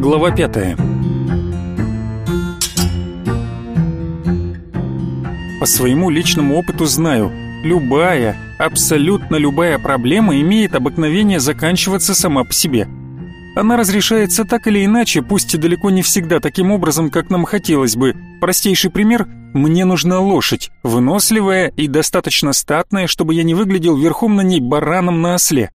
Глава пятая. По своему личному опыту знаю, любая, абсолютно любая проблема имеет обыкновение заканчиваться сама по себе. Она разрешается так или иначе, пусть и далеко не всегда таким образом, как нам хотелось бы. Простейший пример – мне нужна лошадь, выносливая и достаточно статная, чтобы я не выглядел верхом на ней бараном на осле.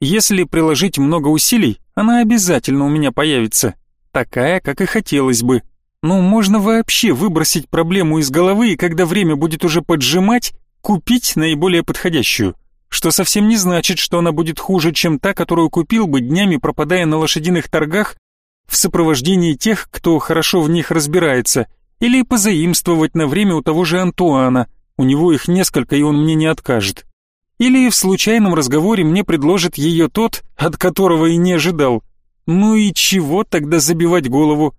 Если приложить много усилий, она обязательно у меня появится. Такая, как и хотелось бы. Но можно вообще выбросить проблему из головы и когда время будет уже поджимать, купить наиболее подходящую. Что совсем не значит, что она будет хуже, чем та, которую купил бы днями пропадая на лошадиных торгах в сопровождении тех, кто хорошо в них разбирается, или позаимствовать на время у того же Антуана. У него их несколько, и он мне не откажет. Или в случайном разговоре мне предложит ее тот, от которого и не ожидал. Ну и чего тогда забивать голову?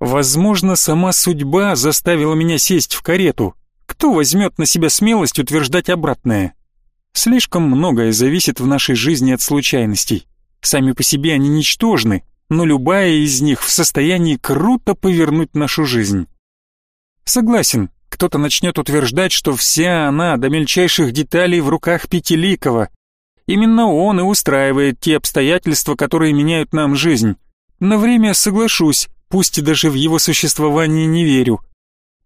Возможно, сама судьба заставила меня сесть в карету. Кто возьмет на себя смелость утверждать обратное? Слишком многое зависит в нашей жизни от случайностей. Сами по себе они ничтожны, но любая из них в состоянии круто повернуть нашу жизнь. Согласен, кто-то начнет утверждать, что вся она до мельчайших деталей в руках Пятиликова. Именно он и устраивает те обстоятельства, которые меняют нам жизнь. На время соглашусь, пусть и даже в его существование не верю.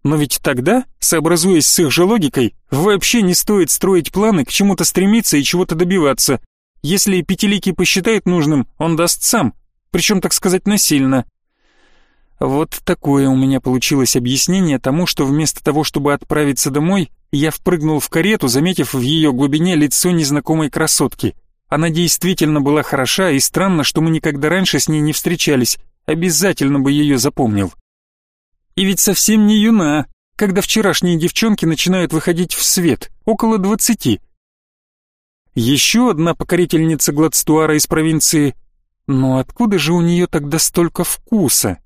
Но ведь тогда, сообразуясь с их же логикой, вообще не стоит строить планы, к чему-то стремиться и чего-то добиваться. Если Пятиликий посчитает нужным, он даст сам, причем, так сказать, насильно. Вот такое у меня получилось объяснение тому, что вместо того, чтобы отправиться домой, я впрыгнул в карету, заметив в ее глубине лицо незнакомой красотки. Она действительно была хороша, и странно, что мы никогда раньше с ней не встречались. Обязательно бы ее запомнил. И ведь совсем не юна, когда вчерашние девчонки начинают выходить в свет, около двадцати. Еще одна покорительница Гладстуара из провинции. Но откуда же у нее тогда столько вкуса?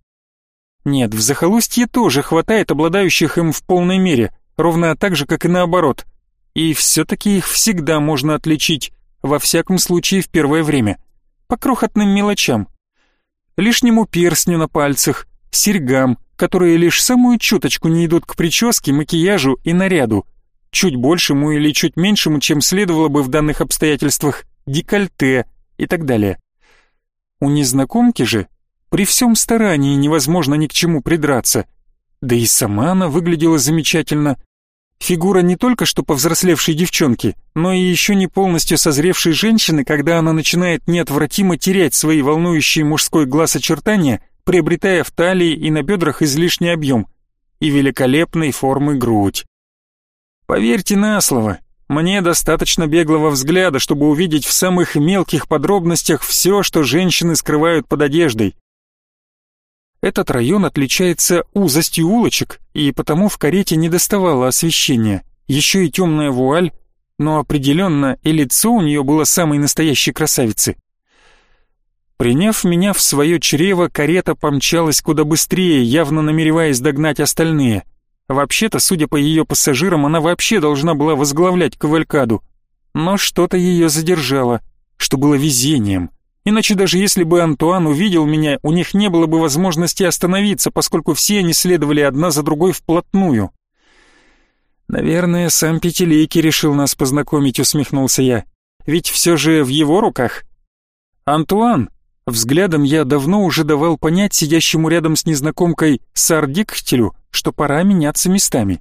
Нет, в захолустье тоже хватает обладающих им в полной мере, ровно так же, как и наоборот. И все-таки их всегда можно отличить, во всяком случае в первое время. По крохотным мелочам. Лишнему перстню на пальцах, серьгам, которые лишь самую чуточку не идут к прическе, макияжу и наряду. Чуть большему или чуть меньшему, чем следовало бы в данных обстоятельствах, декольте и так далее. У незнакомки же при всем старании невозможно ни к чему придраться. Да и сама она выглядела замечательно. Фигура не только что повзрослевшей девчонки, но и еще не полностью созревшей женщины, когда она начинает неотвратимо терять свои волнующие мужской глаз очертания, приобретая в талии и на бедрах излишний объем и великолепной формы грудь. Поверьте на слово, мне достаточно беглого взгляда, чтобы увидеть в самых мелких подробностях все, что женщины скрывают под одеждой. Этот район отличается узостью улочек, и потому в карете не доставало освещения. Еще и темная вуаль, но определенно и лицо у нее было самой настоящей красавицы. Приняв меня в свое чрево, карета помчалась куда быстрее, явно намереваясь догнать остальные. Вообще-то, судя по ее пассажирам, она вообще должна была возглавлять кавалькаду. Но что-то ее задержало, что было везением — Иначе даже если бы Антуан увидел меня, у них не было бы возможности остановиться, поскольку все они следовали одна за другой вплотную. «Наверное, сам Пятилейки решил нас познакомить», — усмехнулся я. «Ведь все же в его руках». «Антуан!» Взглядом я давно уже давал понять сидящему рядом с незнакомкой Сардиктелю, что пора меняться местами.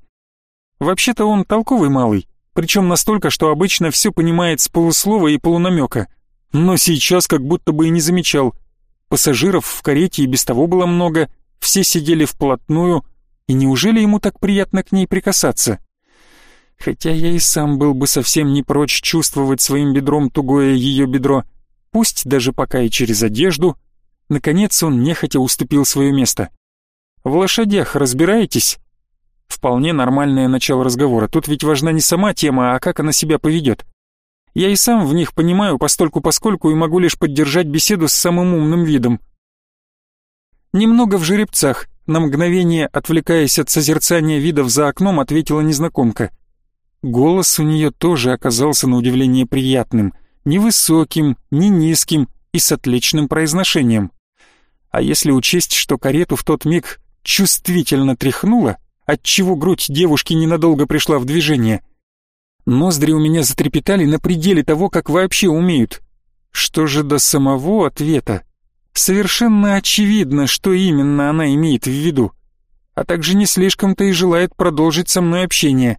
Вообще-то он толковый малый, причем настолько, что обычно все понимает с полуслова и полунамека — но сейчас как будто бы и не замечал. Пассажиров в карете и без того было много, все сидели вплотную, и неужели ему так приятно к ней прикасаться? Хотя я и сам был бы совсем не прочь чувствовать своим бедром тугое ее бедро, пусть даже пока и через одежду. Наконец он нехотя уступил свое место. «В лошадях разбираетесь?» Вполне нормальное начало разговора. Тут ведь важна не сама тема, а как она себя поведет. Я и сам в них понимаю постольку-поскольку и могу лишь поддержать беседу с самым умным видом. Немного в жеребцах, на мгновение отвлекаясь от созерцания видов за окном, ответила незнакомка. Голос у нее тоже оказался на удивление приятным, невысоким, не низким и с отличным произношением. А если учесть, что карету в тот миг чувствительно тряхнуло, отчего грудь девушки ненадолго пришла в движение. Ноздри у меня затрепетали на пределе того, как вообще умеют. Что же до самого ответа? Совершенно очевидно, что именно она имеет в виду, а также не слишком-то и желает продолжить со мной общение.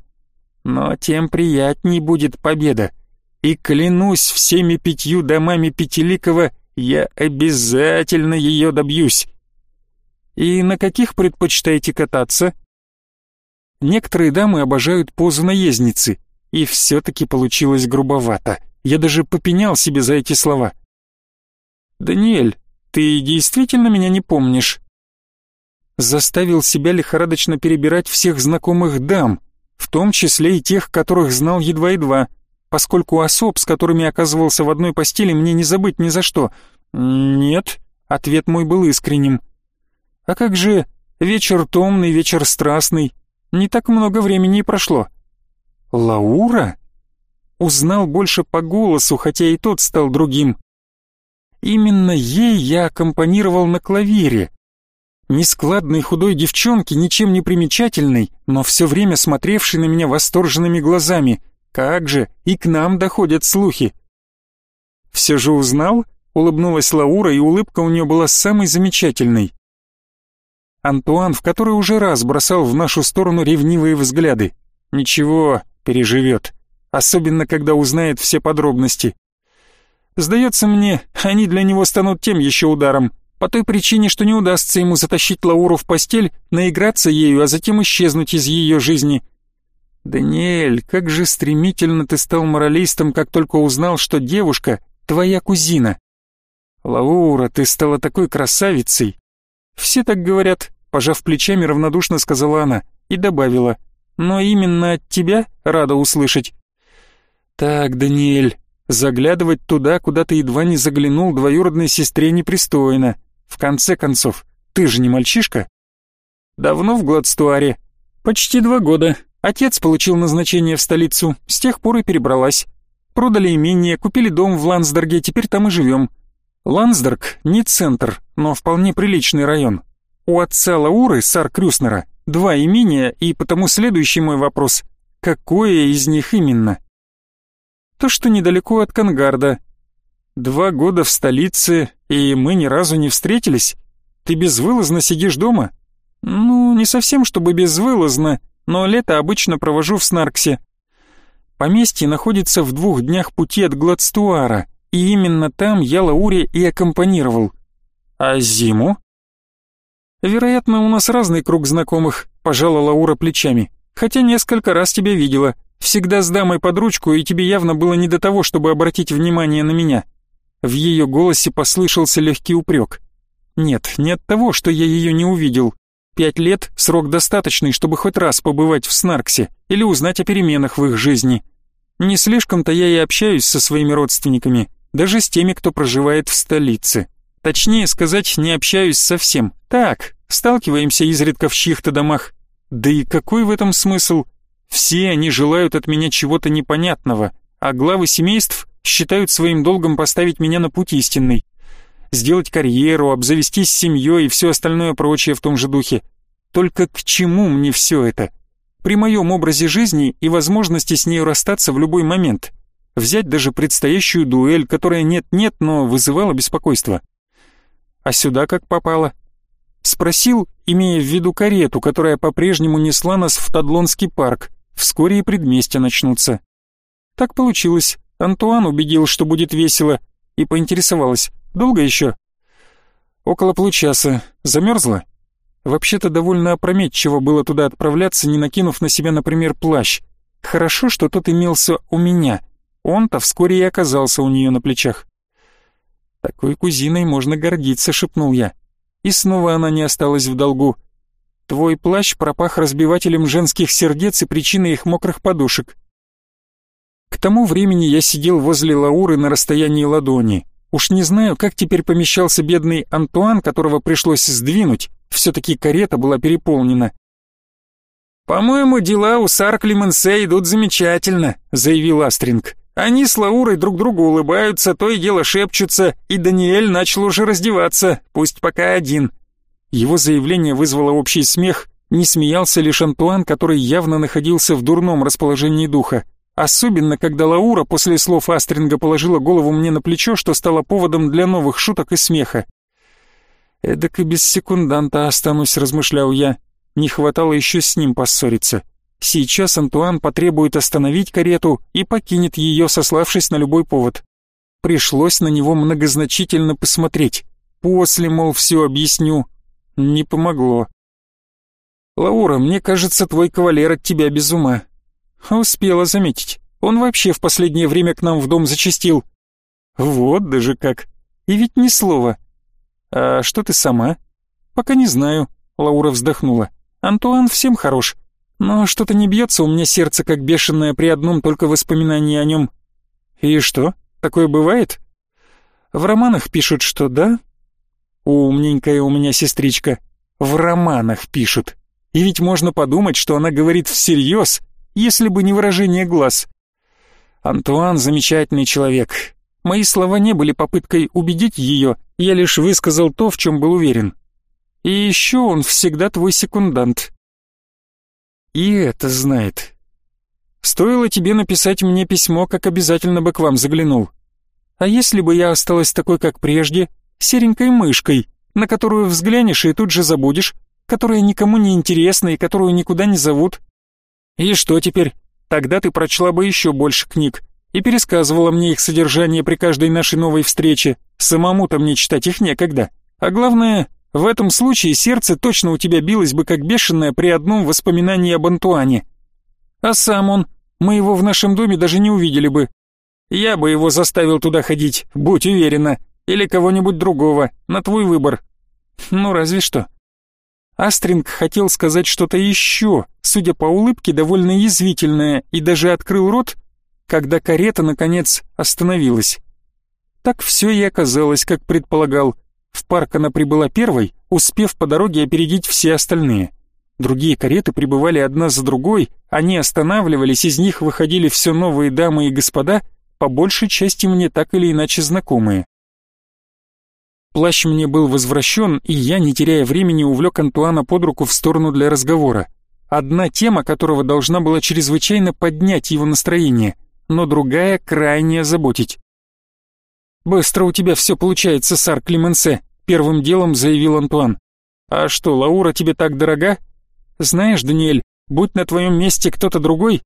Но тем приятней будет победа. И клянусь всеми пятью домами Пятиликова, я обязательно ее добьюсь. И на каких предпочитаете кататься? Некоторые дамы обожают позу наездницы, и все-таки получилось грубовато. Я даже попенял себе за эти слова. «Даниэль, ты действительно меня не помнишь?» Заставил себя лихорадочно перебирать всех знакомых дам, в том числе и тех, которых знал едва-едва, поскольку особ, с которыми оказывался в одной постели, мне не забыть ни за что. «Нет», — ответ мой был искренним. «А как же вечер томный, вечер страстный? Не так много времени и прошло». «Лаура?» Узнал больше по голосу, хотя и тот стал другим. Именно ей я аккомпанировал на клавире. Нескладной худой девчонке, ничем не примечательной, но все время смотревшей на меня восторженными глазами. Как же, и к нам доходят слухи. «Все же узнал?» — улыбнулась Лаура, и улыбка у нее была самой замечательной. Антуан в который уже раз бросал в нашу сторону ревнивые взгляды. «Ничего, переживет, особенно когда узнает все подробности. Сдается мне, они для него станут тем еще ударом, по той причине, что не удастся ему затащить Лауру в постель, наиграться ею, а затем исчезнуть из ее жизни. «Даниэль, как же стремительно ты стал моралистом, как только узнал, что девушка — твоя кузина!» «Лаура, ты стала такой красавицей!» «Все так говорят», — пожав плечами, равнодушно сказала она и добавила — но именно от тебя рада услышать. Так, Даниэль, заглядывать туда, куда ты едва не заглянул двоюродной сестре непристойно. В конце концов, ты же не мальчишка? Давно в Гладстуаре? Почти два года. Отец получил назначение в столицу, с тех пор и перебралась. Продали имение, купили дом в Лансдорге, теперь там и живем. Лансдорг не центр, но вполне приличный район. У отца Лауры, сар Крюснера, Два имения, и потому следующий мой вопрос — какое из них именно? То, что недалеко от Кангарда. Два года в столице, и мы ни разу не встретились. Ты безвылазно сидишь дома? Ну, не совсем чтобы безвылазно, но лето обычно провожу в Снарксе. Поместье находится в двух днях пути от Гладстуара, и именно там я Лауре и аккомпанировал. А зиму? «Вероятно, у нас разный круг знакомых», — пожала Лаура плечами. «Хотя несколько раз тебя видела. Всегда с дамой под ручку, и тебе явно было не до того, чтобы обратить внимание на меня». В ее голосе послышался легкий упрек. «Нет, не от того, что я ее не увидел. Пять лет — срок достаточный, чтобы хоть раз побывать в Снарксе или узнать о переменах в их жизни. Не слишком-то я и общаюсь со своими родственниками, даже с теми, кто проживает в столице. Точнее сказать, не общаюсь совсем. Так, сталкиваемся изредка в чьих-то домах. Да и какой в этом смысл? Все они желают от меня чего-то непонятного, а главы семейств считают своим долгом поставить меня на путь истинный. Сделать карьеру, обзавестись семьей и все остальное прочее в том же духе. Только к чему мне все это? При моем образе жизни и возможности с нею расстаться в любой момент. Взять даже предстоящую дуэль, которая нет-нет, но вызывала беспокойство. А сюда как попало? Спросил, имея в виду карету, которая по-прежнему несла нас в Тадлонский парк. Вскоре и предместья начнутся. Так получилось. Антуан убедил, что будет весело, и поинтересовалась. Долго еще? Около получаса. Замерзла? Вообще-то довольно опрометчиво было туда отправляться, не накинув на себя, например, плащ. Хорошо, что тот имелся у меня. Он-то вскоре и оказался у нее на плечах. «Такой кузиной можно гордиться», — шепнул я. И снова она не осталась в долгу. «Твой плащ пропах разбивателем женских сердец и причиной их мокрых подушек». К тому времени я сидел возле Лауры на расстоянии ладони. Уж не знаю, как теперь помещался бедный Антуан, которого пришлось сдвинуть. Все-таки карета была переполнена. «По-моему, дела у Сар Клеменсе идут замечательно», — заявил Астринг. Они с Лаурой друг другу улыбаются, то и дело шепчутся, и Даниэль начал уже раздеваться, пусть пока один. Его заявление вызвало общий смех, не смеялся лишь Антуан, который явно находился в дурном расположении духа. Особенно, когда Лаура после слов Астринга положила голову мне на плечо, что стало поводом для новых шуток и смеха. «Эдак и без секунданта останусь», — размышлял я. Не хватало еще с ним поссориться. Сейчас Антуан потребует остановить карету и покинет ее, сославшись на любой повод. Пришлось на него многозначительно посмотреть. После, мол, все объясню. Не помогло. «Лаура, мне кажется, твой кавалер от тебя без ума». Успела заметить. Он вообще в последнее время к нам в дом зачастил. Вот даже как. И ведь ни слова. А что ты сама? Пока не знаю. Лаура вздохнула. Антуан всем хорош. Но что-то не бьется у меня сердце как бешеное при одном только воспоминании о нем. И что, такое бывает? В романах пишут, что да. Умненькая у меня сестричка. В романах пишут. И ведь можно подумать, что она говорит всерьез, если бы не выражение глаз. Антуан замечательный человек. Мои слова не были попыткой убедить ее, я лишь высказал то, в чем был уверен. И еще он всегда твой секундант. И это знает. Стоило тебе написать мне письмо, как обязательно бы к вам заглянул. А если бы я осталась такой, как прежде, серенькой мышкой, на которую взглянешь и тут же забудешь, которая никому не интересна и которую никуда не зовут, и что теперь? Тогда ты прочла бы еще больше книг и пересказывала мне их содержание при каждой нашей новой встрече. Самому-то мне читать их некогда. А главное, в этом случае сердце точно у тебя билось бы как бешеное при одном воспоминании об Антуане. А сам он, мы его в нашем доме даже не увидели бы. Я бы его заставил туда ходить, будь уверена, или кого-нибудь другого, на твой выбор. Ну, разве что. Астринг хотел сказать что-то еще, судя по улыбке, довольно язвительное, и даже открыл рот, когда карета, наконец, остановилась. Так все и оказалось, как предполагал. В парк она прибыла первой, успев по дороге опередить все остальные. Другие кареты прибывали одна за другой, они останавливались, из них выходили все новые дамы и господа, по большей части мне так или иначе знакомые. Плащ мне был возвращен, и я, не теряя времени, увлек Антуана под руку в сторону для разговора. Одна тема которого должна была чрезвычайно поднять его настроение, но другая крайне озаботить. «Быстро у тебя все получается, сар Клеменсе», — первым делом заявил Антуан. «А что, Лаура тебе так дорога? Знаешь, Даниэль, будь на твоем месте кто-то другой...»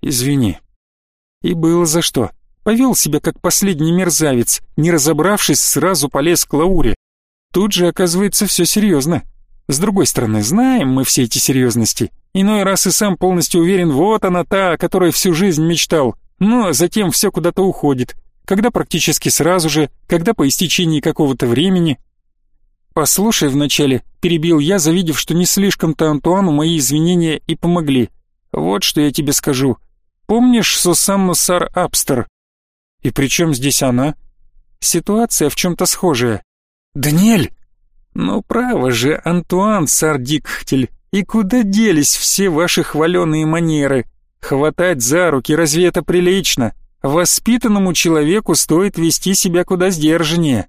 «Извини». И было за что. Повел себя как последний мерзавец, не разобравшись, сразу полез к Лауре. Тут же, оказывается, все серьезно. С другой стороны, знаем мы все эти серьезности. Иной раз и сам полностью уверен, вот она та, о которой всю жизнь мечтал. Но ну, а затем все куда-то уходит. Когда практически сразу же, когда по истечении какого-то времени. «Послушай вначале», — перебил я, завидев, что не слишком-то Антуану мои извинения и помогли. «Вот что я тебе скажу. Помнишь Сусанну Сар Апстер?» И при чем здесь она? Ситуация в чем-то схожая. «Даниэль!» «Ну, право же, Антуан Сардикхтель, и куда делись все ваши хваленые манеры? Хватать за руки, разве это прилично? Воспитанному человеку стоит вести себя куда сдержаннее.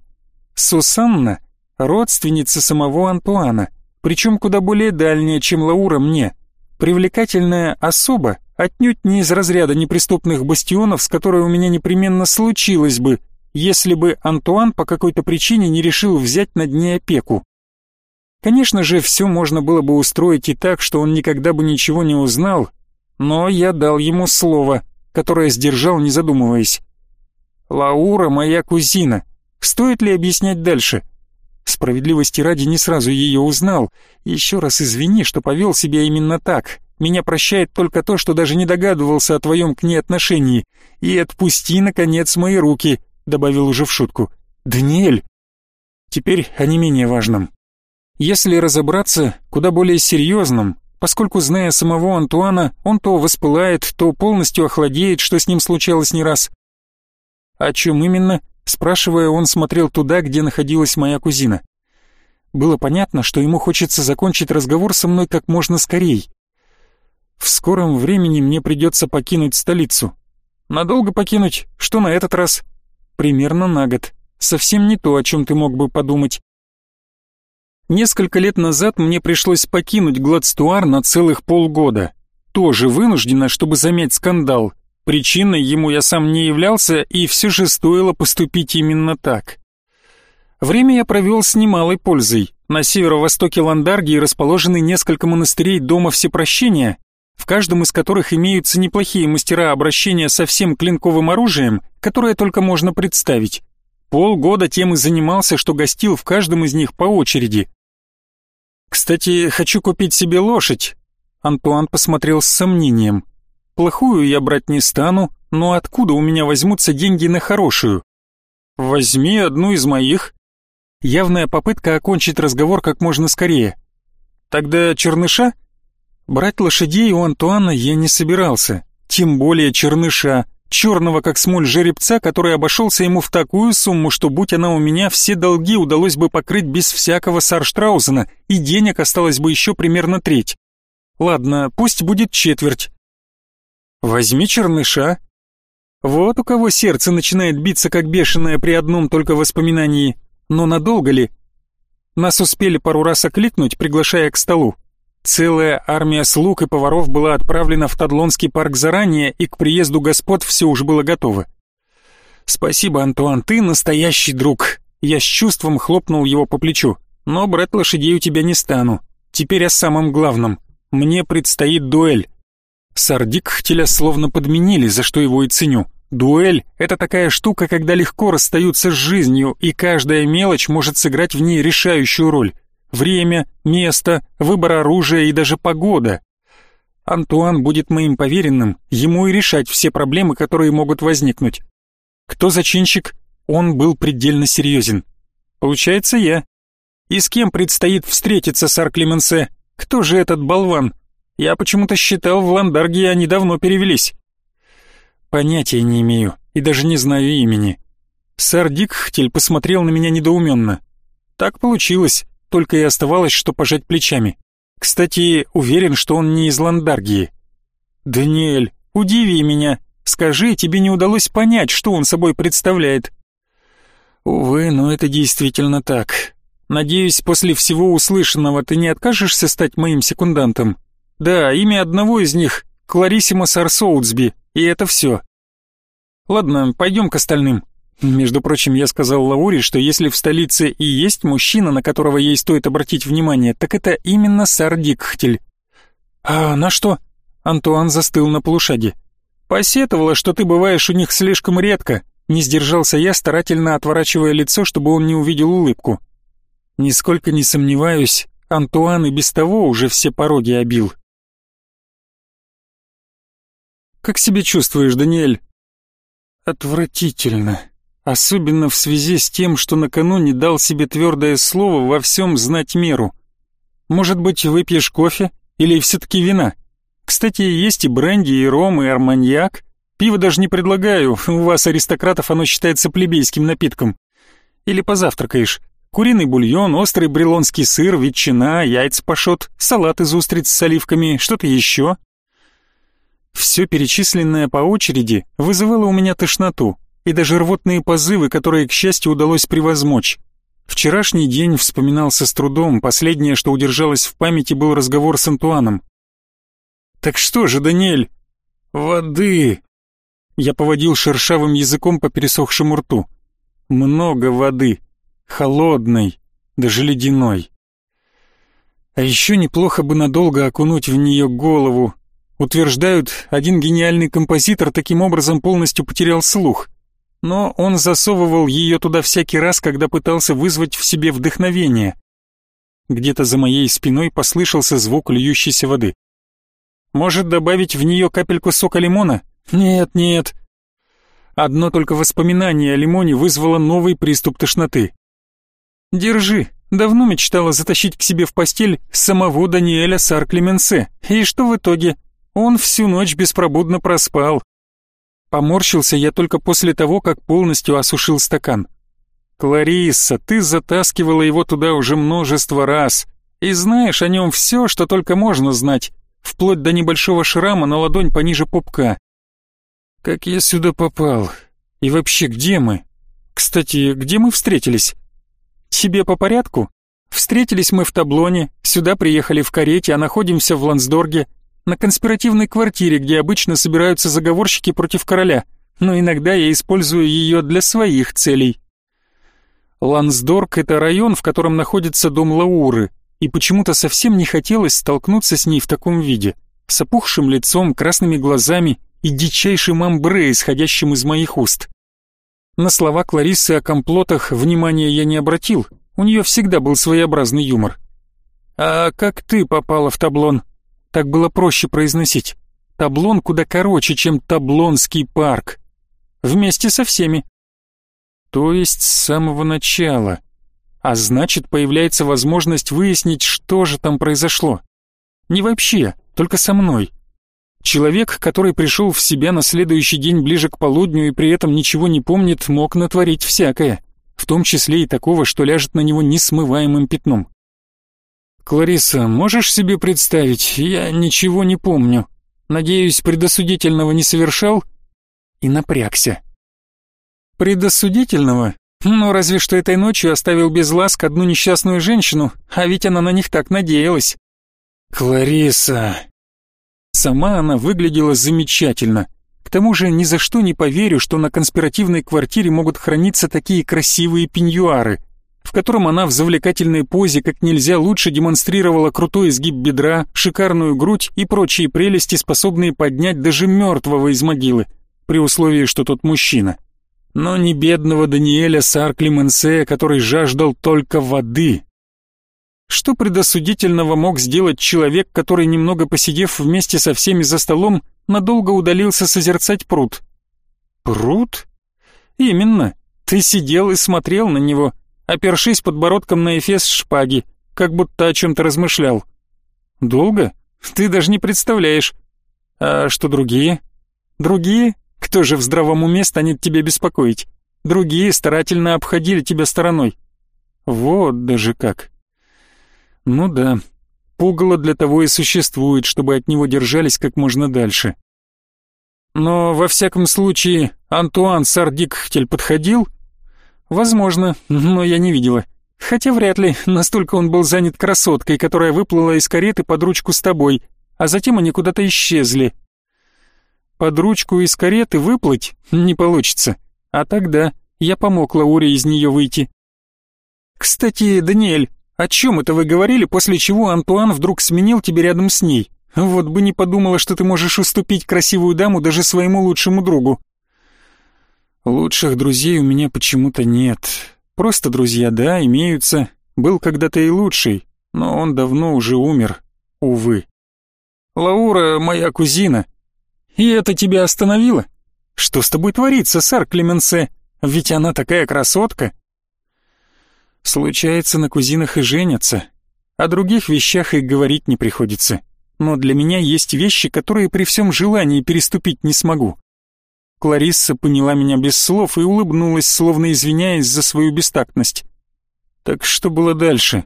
Сусанна — родственница самого Антуана, причем куда более дальняя, чем Лаура мне. Привлекательная особа, отнюдь не из разряда неприступных бастионов, с которой у меня непременно случилось бы, если бы Антуан по какой-то причине не решил взять над ней опеку. Конечно же, все можно было бы устроить и так, что он никогда бы ничего не узнал, но я дал ему слово, которое сдержал, не задумываясь. «Лаура моя кузина. Стоит ли объяснять дальше?» Справедливости ради не сразу ее узнал. Еще раз извини, что повел себя именно так. Меня прощает только то, что даже не догадывался о твоем к ней отношении. И отпусти, наконец, мои руки», — добавил уже в шутку. «Даниэль!» Теперь о не менее важном. Если разобраться, куда более серьезном, поскольку, зная самого Антуана, он то воспылает, то полностью охладеет, что с ним случалось не раз. О чем именно, спрашивая, он смотрел туда, где находилась моя кузина. Было понятно, что ему хочется закончить разговор со мной как можно скорей, в скором времени мне придется покинуть столицу. Надолго покинуть? Что на этот раз? Примерно на год. Совсем не то, о чем ты мог бы подумать. Несколько лет назад мне пришлось покинуть Гладстуар на целых полгода. Тоже вынужденно, чтобы замять скандал. Причиной ему я сам не являлся, и все же стоило поступить именно так. Время я провел с немалой пользой. На северо-востоке Ландаргии расположены несколько монастырей Дома Всепрощения, в каждом из которых имеются неплохие мастера обращения со всем клинковым оружием, которое только можно представить. Полгода тем и занимался, что гостил в каждом из них по очереди. «Кстати, хочу купить себе лошадь». Антуан посмотрел с сомнением. «Плохую я брать не стану, но откуда у меня возьмутся деньги на хорошую?» «Возьми одну из моих». Явная попытка окончить разговор как можно скорее. «Тогда черныша?» Брать лошадей у Антуана я не собирался, тем более черныша черного как смоль жеребца, который обошелся ему в такую сумму, что будь она у меня, все долги удалось бы покрыть без всякого Сарштраузена, и денег осталось бы еще примерно треть. Ладно, пусть будет четверть. Возьми черныша. Вот у кого сердце начинает биться как бешеное при одном только воспоминании. Но надолго ли? Нас успели пару раз окликнуть, приглашая к столу. Целая армия слуг и поваров была отправлена в Тадлонский парк заранее, и к приезду господ все уже было готово. «Спасибо, Антуан, ты настоящий друг!» Я с чувством хлопнул его по плечу. «Но брать лошадей у тебя не стану. Теперь о самом главном. Мне предстоит дуэль». Сардик Хтеля словно подменили, за что его и ценю. Дуэль — это такая штука, когда легко расстаются с жизнью, и каждая мелочь может сыграть в ней решающую роль. Время, место, выбор оружия и даже погода. Антуан будет моим поверенным, ему и решать все проблемы, которые могут возникнуть. Кто зачинщик? Он был предельно серьезен. Получается, я. И с кем предстоит встретиться, сар Клеменсе? Кто же этот болван? Я почему-то считал, в Ландарге они давно перевелись. Понятия не имею и даже не знаю имени. Сар Дикхтель посмотрел на меня недоуменно. Так получилось только и оставалось, что пожать плечами. Кстати, уверен, что он не из Ландаргии. «Даниэль, удиви меня. Скажи, тебе не удалось понять, что он собой представляет?» «Увы, но это действительно так. Надеюсь, после всего услышанного ты не откажешься стать моим секундантом? Да, имя одного из них — Клариссима Сарсоутсби, и это все. Ладно, пойдем к остальным. Между прочим, я сказал Лауре, что если в столице и есть мужчина, на которого ей стоит обратить внимание, так это именно Сардикхтель. А на что? Антуан застыл на полушаге. Посетовала, что ты бываешь у них слишком редко. Не сдержался я, старательно отворачивая лицо, чтобы он не увидел улыбку. Нисколько не сомневаюсь, Антуан и без того уже все пороги обил. «Как себя чувствуешь, Даниэль?» «Отвратительно», Особенно в связи с тем, что накануне дал себе твердое слово во всем знать меру. Может быть, выпьешь кофе? Или все-таки вина? Кстати, есть и бренди, и ром, и арманьяк. Пиво даже не предлагаю, у вас, аристократов, оно считается плебейским напитком. Или позавтракаешь. Куриный бульон, острый брелонский сыр, ветчина, яйца пашот, салат из устриц с оливками, что-то еще. Все перечисленное по очереди вызывало у меня тошноту, и даже рвотные позывы, которые, к счастью, удалось превозмочь. Вчерашний день вспоминался с трудом, последнее, что удержалось в памяти, был разговор с Антуаном. «Так что же, Даниэль?» «Воды!» Я поводил шершавым языком по пересохшему рту. «Много воды. Холодной, даже ледяной. А еще неплохо бы надолго окунуть в нее голову. Утверждают, один гениальный композитор таким образом полностью потерял слух но он засовывал ее туда всякий раз, когда пытался вызвать в себе вдохновение. Где-то за моей спиной послышался звук льющейся воды. «Может добавить в нее капельку сока лимона?» «Нет, нет». Одно только воспоминание о лимоне вызвало новый приступ тошноты. «Держи», давно мечтала затащить к себе в постель самого Даниэля Сарклеменсе. И что в итоге? Он всю ночь беспробудно проспал. Поморщился я только после того, как полностью осушил стакан. «Кларисса, ты затаскивала его туда уже множество раз, и знаешь о нем все, что только можно знать, вплоть до небольшого шрама на ладонь пониже пупка. Как я сюда попал? И вообще, где мы? Кстати, где мы встретились? Тебе по порядку? Встретились мы в Таблоне, сюда приехали в карете, а находимся в Лансдорге, на конспиративной квартире, где обычно собираются заговорщики против короля, но иногда я использую ее для своих целей. Лансдорг — это район, в котором находится дом Лауры, и почему-то совсем не хотелось столкнуться с ней в таком виде, с опухшим лицом, красными глазами и дичайшим амбре, исходящим из моих уст. На слова Клариссы о комплотах внимания я не обратил, у нее всегда был своеобразный юмор. «А как ты попала в таблон?» Так было проще произносить. Таблон куда короче, чем Таблонский парк. Вместе со всеми. То есть с самого начала. А значит, появляется возможность выяснить, что же там произошло. Не вообще, только со мной. Человек, который пришел в себя на следующий день ближе к полудню и при этом ничего не помнит, мог натворить всякое, в том числе и такого, что ляжет на него несмываемым пятном. «Клариса, можешь себе представить, я ничего не помню. Надеюсь, предосудительного не совершал?» И напрягся. «Предосудительного? Ну, разве что этой ночью оставил без ласк одну несчастную женщину, а ведь она на них так надеялась». «Клариса!» Сама она выглядела замечательно. К тому же ни за что не поверю, что на конспиративной квартире могут храниться такие красивые пеньюары, в котором она в завлекательной позе как нельзя лучше демонстрировала крутой изгиб бедра, шикарную грудь и прочие прелести, способные поднять даже мертвого из могилы, при условии, что тот мужчина. Но не бедного Даниэля Сарклименсе, который жаждал только воды, что предосудительного мог сделать человек, который, немного посидев вместе со всеми за столом, надолго удалился созерцать пруд? Пруд? Именно. Ты сидел и смотрел на него, опершись подбородком на эфес шпаги, как будто о чем-то размышлял. Долго? Ты даже не представляешь. А что другие? Другие? Кто же в здравом уме станет тебя беспокоить? Другие старательно обходили тебя стороной. Вот даже как. Ну да, пугало для того и существует, чтобы от него держались как можно дальше. Но во всяком случае, Антуан Сардикхтель подходил? Возможно, но я не видела. Хотя вряд ли, настолько он был занят красоткой, которая выплыла из кареты под ручку с тобой, а затем они куда-то исчезли. Под ручку из кареты выплыть не получится, а тогда я помог Лауре из нее выйти. Кстати, Даниэль, о чем это вы говорили, после чего Антуан вдруг сменил тебя рядом с ней? Вот бы не подумала, что ты можешь уступить красивую даму даже своему лучшему другу. Лучших друзей у меня почему-то нет. Просто друзья, да, имеются. Был когда-то и лучший, но он давно уже умер, увы. Лаура моя кузина. И это тебя остановило? Что с тобой творится, сар Клеменсе? Ведь она такая красотка. Случается, на кузинах и женятся. О других вещах и говорить не приходится. Но для меня есть вещи, которые при всем желании переступить не смогу. Кларисса поняла меня без слов и улыбнулась, словно извиняясь за свою бестактность. Так что было дальше?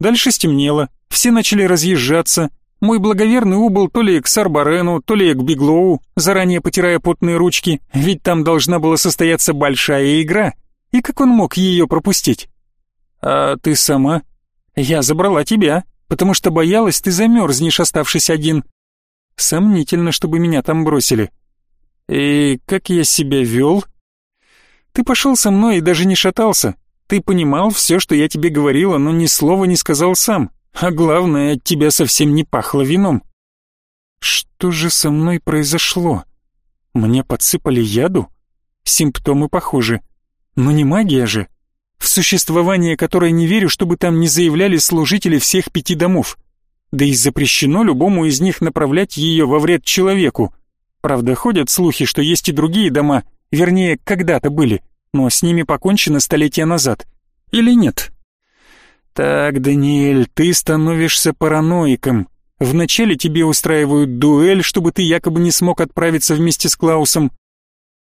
Дальше стемнело, все начали разъезжаться. Мой благоверный убыл то ли к Сарбарену, то ли к Биглоу, заранее потирая потные ручки, ведь там должна была состояться большая игра. И как он мог ее пропустить? «А ты сама?» «Я забрала тебя, потому что боялась, ты замерзнешь, оставшись один». «Сомнительно, чтобы меня там бросили». «И как я себя вел?» «Ты пошел со мной и даже не шатался. Ты понимал все, что я тебе говорила, но ни слова не сказал сам. А главное, от тебя совсем не пахло вином». «Что же со мной произошло? Мне подсыпали яду? Симптомы похожи. Но не магия же в существование которой не верю, чтобы там не заявляли служители всех пяти домов. Да и запрещено любому из них направлять ее во вред человеку. Правда, ходят слухи, что есть и другие дома, вернее, когда-то были, но с ними покончено столетия назад. Или нет? Так, Даниэль, ты становишься параноиком. Вначале тебе устраивают дуэль, чтобы ты якобы не смог отправиться вместе с Клаусом,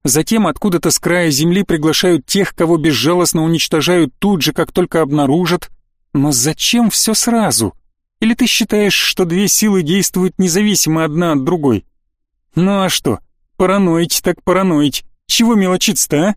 Затем откуда-то с края земли приглашают тех, кого безжалостно уничтожают тут же, как только обнаружат. Но зачем все сразу? Или ты считаешь, что две силы действуют независимо одна от другой? Ну а что? Параноить так параноить. Чего мелочиться-то, а?